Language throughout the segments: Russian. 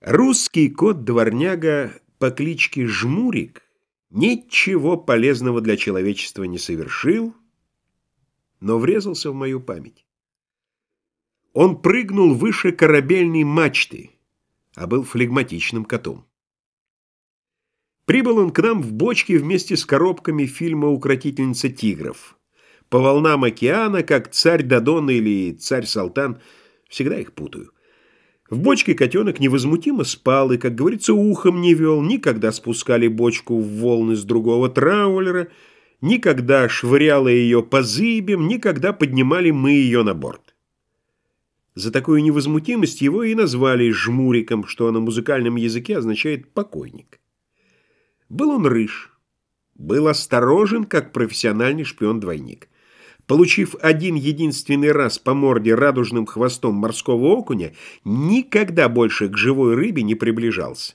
Русский кот-дворняга по кличке Жмурик ничего полезного для человечества не совершил, но врезался в мою память. Он прыгнул выше корабельной мачты, а был флегматичным котом. Прибыл он к нам в бочке вместе с коробками фильма «Укротительница тигров». По волнам океана, как царь Дадон или царь Салтан, всегда их путаю. В бочке котенок невозмутимо спал и, как говорится, ухом не вел, никогда спускали бочку в волны с другого траулера, никогда швыряло ее по зыбям, никогда поднимали мы ее на борт. За такую невозмутимость его и назвали «жмуриком», что на музыкальном языке означает «покойник». Был он рыж, был осторожен, как профессиональный шпион-двойник. Получив один единственный раз по морде радужным хвостом морского окуня, никогда больше к живой рыбе не приближался.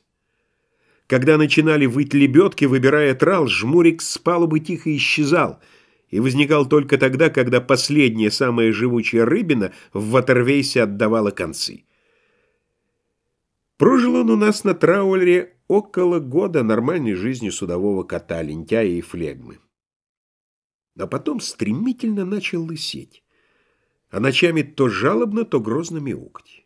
Когда начинали выть лебедки, выбирая трал, жмурик с палубы тихо исчезал и возникал только тогда, когда последняя, самая живучая рыбина в ватервейсе отдавала концы. Прожил он у нас на траулере около года нормальной жизнью судового кота, лентяя и флегмы а потом стремительно начал лысеть, а ночами то жалобно, то грозно мяукать.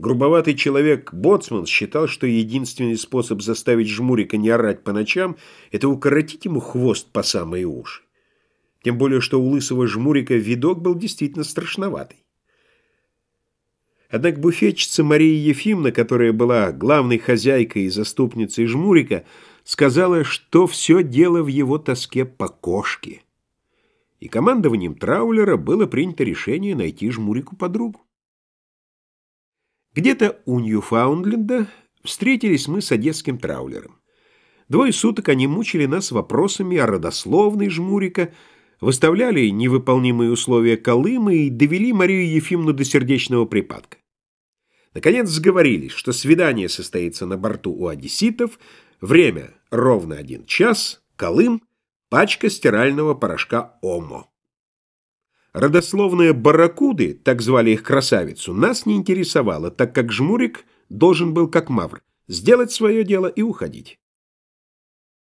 Грубоватый человек Боцман считал, что единственный способ заставить жмурика не орать по ночам – это укоротить ему хвост по самые уши. Тем более, что у лысого жмурика видок был действительно страшноватый. Однако буфетчица Мария Ефимовна, которая была главной хозяйкой и заступницей жмурика, сказала, что все дело в его тоске по кошке. И командованием траулера было принято решение найти жмурику подругу. Где-то у Ньюфаундленда встретились мы с одесским траулером. Двое суток они мучили нас вопросами о родословной жмурика, выставляли невыполнимые условия Колыма и довели Марию Ефимовну до сердечного припадка. Наконец сговорились, что свидание состоится на борту у одесситов, время ровно один час, Колым, пачка стирального порошка Омо. Родословная барракуды, так звали их красавицу, нас не интересовало, так как жмурик должен был, как мавр, сделать свое дело и уходить.